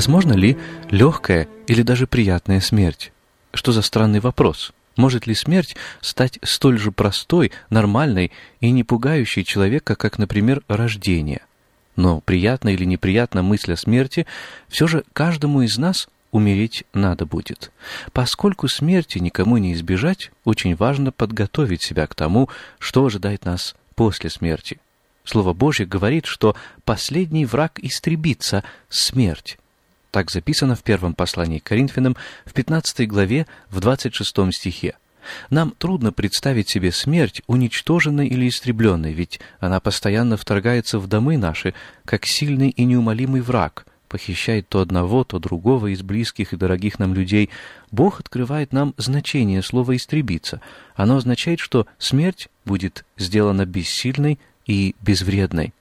Возможно ли легкая или даже приятная смерть? Что за странный вопрос? Может ли смерть стать столь же простой, нормальной и не пугающей человека, как, например, рождение? Но приятно или неприятно мысль о смерти, все же каждому из нас умереть надо будет. Поскольку смерти никому не избежать, очень важно подготовить себя к тому, что ожидает нас после смерти. Слово Божье говорит, что последний враг истребится — смерть. Так записано в первом послании к Коринфянам в 15 главе в 26 стихе. Нам трудно представить себе смерть, уничтоженной или истребленной, ведь она постоянно вторгается в домы наши, как сильный и неумолимый враг, похищает то одного, то другого из близких и дорогих нам людей. Бог открывает нам значение слова «истребиться». Оно означает, что смерть будет сделана бессильной и безвредной.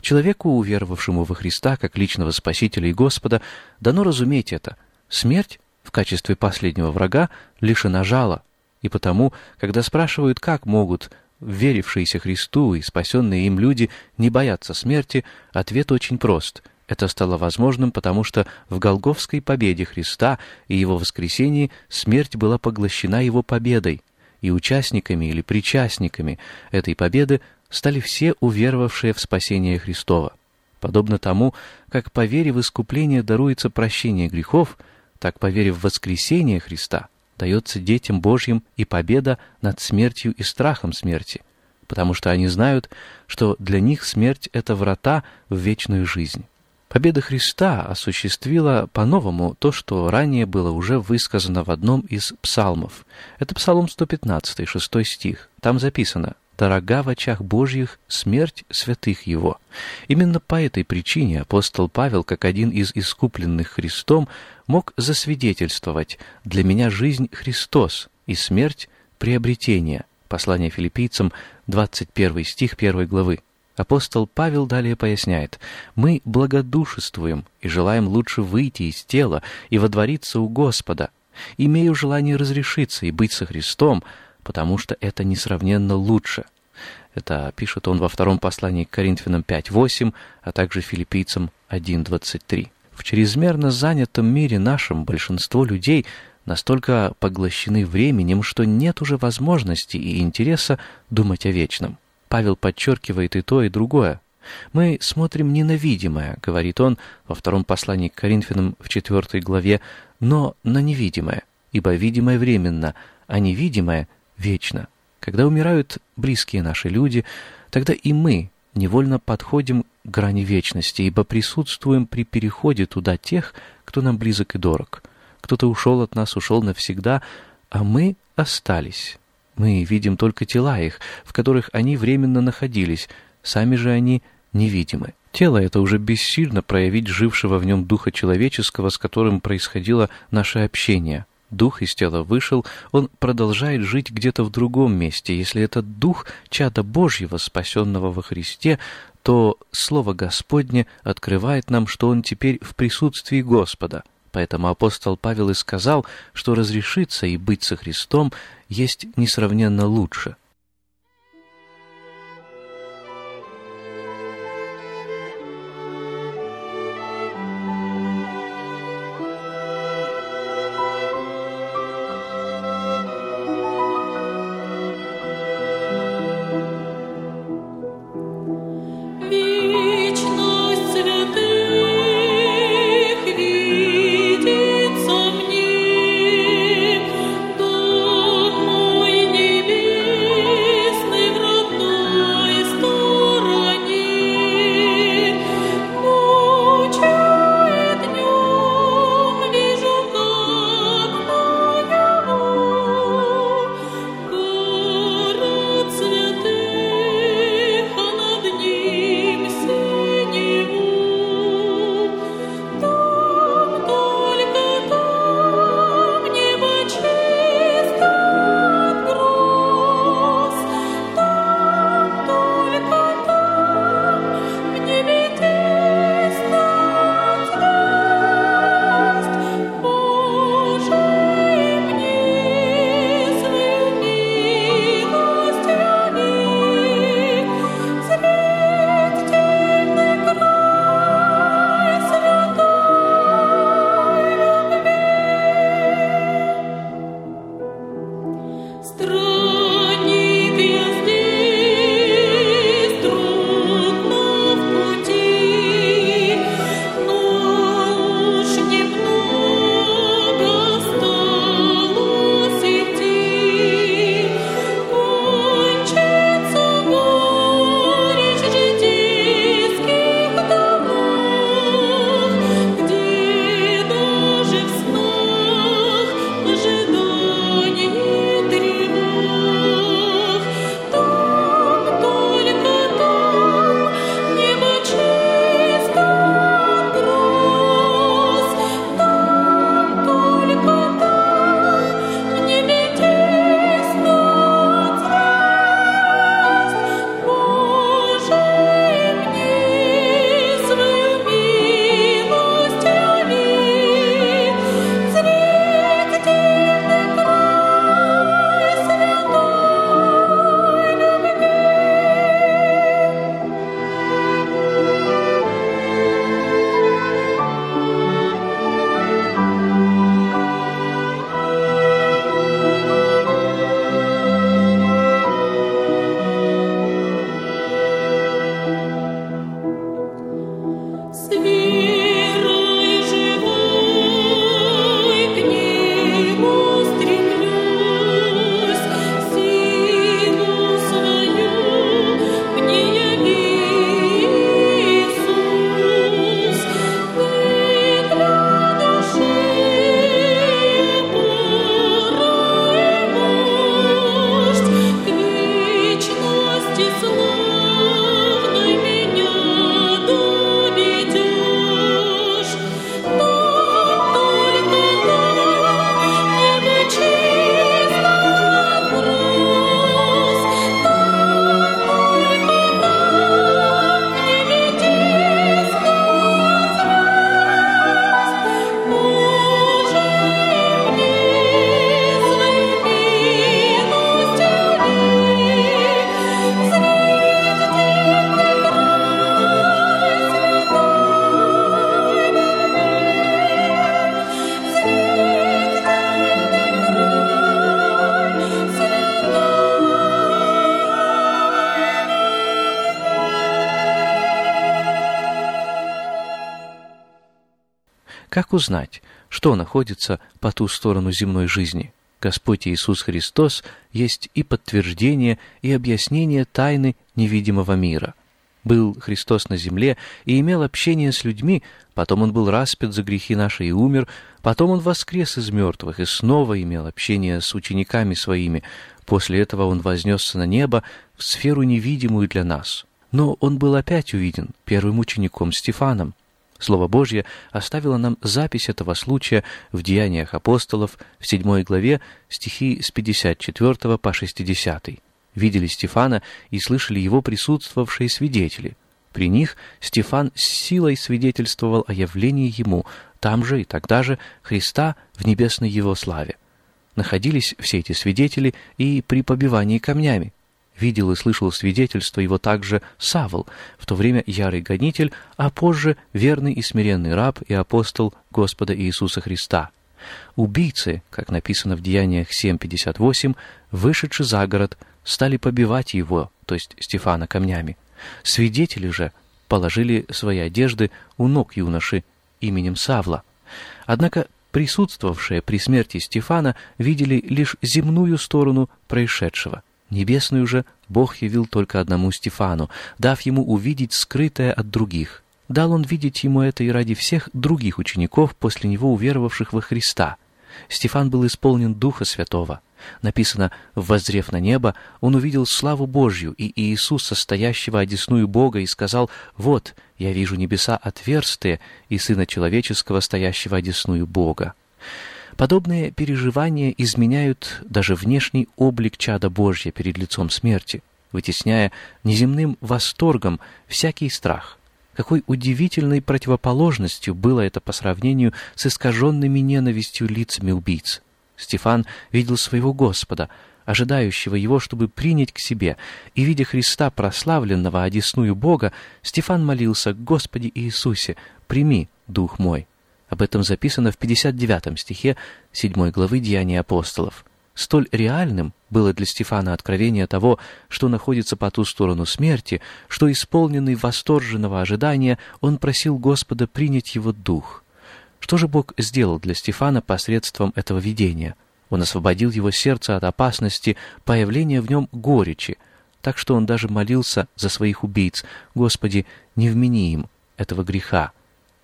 Человеку, уверовавшему во Христа как личного Спасителя и Господа, дано разуметь это. Смерть в качестве последнего врага лишена жала. И потому, когда спрашивают, как могут верившиеся Христу и спасенные им люди не бояться смерти, ответ очень прост. Это стало возможным, потому что в Голговской победе Христа и Его воскресении смерть была поглощена Его победой, и участниками или причастниками этой победы стали все уверовавшие в спасение Христова. Подобно тому, как по вере в искупление даруется прощение грехов, так по вере в воскресение Христа дается детям Божьим и победа над смертью и страхом смерти, потому что они знают, что для них смерть — это врата в вечную жизнь. Победа Христа осуществила по-новому то, что ранее было уже высказано в одном из псалмов. Это псалом 115, 6 стих. Там записано дорога в очах Божьих смерть святых Его. Именно по этой причине апостол Павел, как один из искупленных Христом, мог засвидетельствовать «Для меня жизнь Христос и смерть — приобретение». Послание филиппийцам, 21 стих 1 главы. Апостол Павел далее поясняет, «Мы благодушествуем и желаем лучше выйти из тела и водвориться у Господа. Имею желание разрешиться и быть со Христом, потому что это несравненно лучше. Это пишет он во втором послании к Коринфянам 5.8, а также филиппийцам 1.23. В чрезмерно занятом мире нашем большинство людей настолько поглощены временем, что нет уже возможности и интереса думать о вечном. Павел подчеркивает и то, и другое. «Мы смотрим ненавидимое», — говорит он во втором послании к Коринфянам в четвертой главе, «но на невидимое, ибо видимое временно, а невидимое вечно. Когда умирают близкие наши люди, тогда и мы невольно подходим к грани вечности, ибо присутствуем при переходе туда тех, кто нам близок и дорог. Кто-то ушел от нас, ушел навсегда, а мы остались. Мы видим только тела их, в которых они временно находились, сами же они невидимы. Тело это уже бессильно проявить жившего в нем духа человеческого, с которым происходило наше общение дух из тела вышел, он продолжает жить где-то в другом месте. Если этот дух чада Божьего, спасенного во Христе, то Слово Господне открывает нам, что он теперь в присутствии Господа. Поэтому апостол Павел и сказал, что разрешиться и быть со Христом есть несравненно лучше – Как узнать, что находится по ту сторону земной жизни? Господь Иисус Христос есть и подтверждение, и объяснение тайны невидимого мира. Был Христос на земле и имел общение с людьми, потом Он был распят за грехи наши и умер, потом Он воскрес из мертвых и снова имел общение с учениками Своими. После этого Он вознесся на небо в сферу невидимую для нас. Но Он был опять увиден первым учеником Стефаном. Слово Божье оставило нам запись этого случая в Деяниях апостолов в 7 главе стихи с 54 по 60. Видели Стефана и слышали его присутствовавшие свидетели. При них Стефан с силой свидетельствовал о явлении ему, там же и тогда же Христа в небесной его славе. Находились все эти свидетели и при побивании камнями, Видел и слышал свидетельство его также Савл, в то время ярый гонитель, а позже верный и смиренный раб и апостол Господа Иисуса Христа. Убийцы, как написано в Деяниях 7.58, вышедши за город, стали побивать его, то есть Стефана, камнями. Свидетели же положили свои одежды у ног юноши именем Савла. Однако присутствовавшие при смерти Стефана видели лишь земную сторону происшедшего – Небесную же Бог явил только одному Стефану, дав ему увидеть скрытое от других. Дал он видеть ему это и ради всех других учеников, после него уверовавших во Христа. Стефан был исполнен Духа Святого. Написано «Воззрев на небо, он увидел славу Божью и Иисуса, стоящего одесную Бога, и сказал, «Вот, я вижу небеса отверстые и Сына Человеческого, стоящего одесную Бога». Подобные переживания изменяют даже внешний облик чада Божья перед лицом смерти, вытесняя неземным восторгом всякий страх. Какой удивительной противоположностью было это по сравнению с искаженными ненавистью лицами убийц. Стефан видел своего Господа, ожидающего его, чтобы принять к себе, и, видя Христа, прославленного одесную Бога, Стефан молился «Господи Иисусе, прими Дух мой». Об этом записано в 59 стихе 7 главы Деяний апостолов. Столь реальным было для Стефана откровение того, что находится по ту сторону смерти, что, исполненный восторженного ожидания, он просил Господа принять его дух. Что же Бог сделал для Стефана посредством этого видения? Он освободил его сердце от опасности появления в нем горечи, так что он даже молился за своих убийц «Господи, не вмени им этого греха»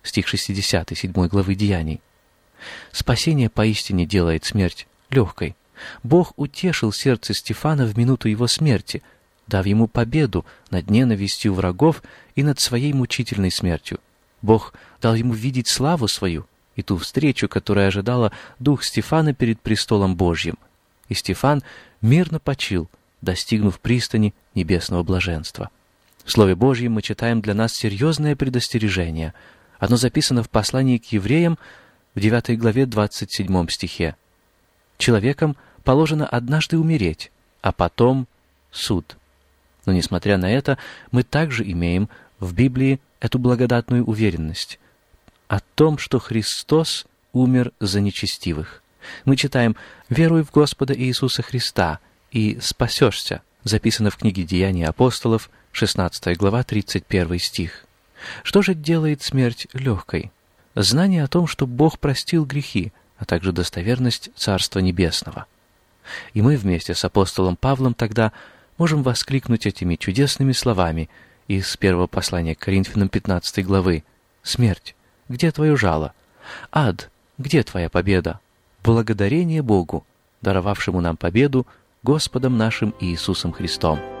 стих 60 7 главы Деяний. Спасение поистине делает смерть легкой. Бог утешил сердце Стефана в минуту его смерти, дав ему победу над ненавистью врагов и над своей мучительной смертью. Бог дал ему видеть славу свою и ту встречу, которая ожидала дух Стефана перед престолом Божьим. И Стефан мирно почил, достигнув пристани небесного блаженства. В Слове Божьем мы читаем для нас серьезное предостережение — оно записано в послании к евреям в 9 главе 27 стихе. «Человекам положено однажды умереть, а потом суд». Но, несмотря на это, мы также имеем в Библии эту благодатную уверенность о том, что Христос умер за нечестивых. Мы читаем «Веруй в Господа Иисуса Христа и спасешься», записано в книге «Деяния апостолов», 16 глава, 31 стих. Что же делает смерть легкой? Знание о том, что Бог простил грехи, а также достоверность Царства Небесного. И мы вместе с апостолом Павлом тогда можем воскликнуть этими чудесными словами из первого послания к Коринфянам 15 главы. «Смерть, где твое жало? Ад, где твоя победа? Благодарение Богу, даровавшему нам победу Господом нашим Иисусом Христом».